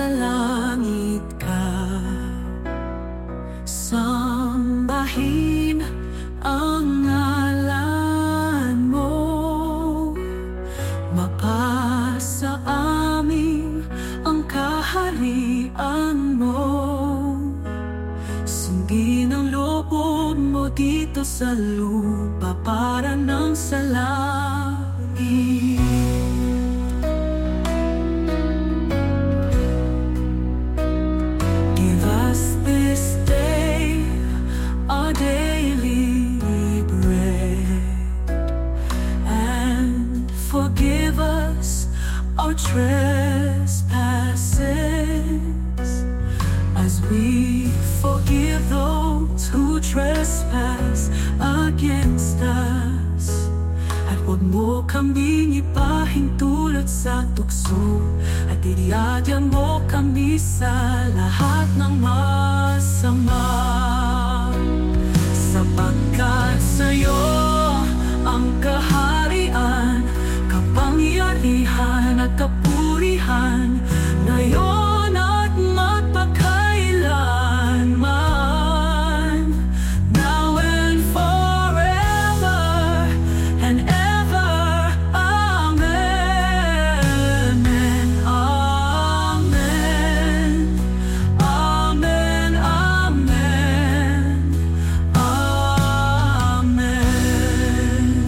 nasa langit ka. Sambahin ang ngalan mo. Mapasa amin ang kaharian mo. Sundin ang loob mo dito sa lupa para ng sa langit. Daily bread and forgive us our trespasses as we forgive those who trespass against us. At mo sa tukso At mo kami sa lahat ng masama Kabutihan at kapurihan. Na Ngayon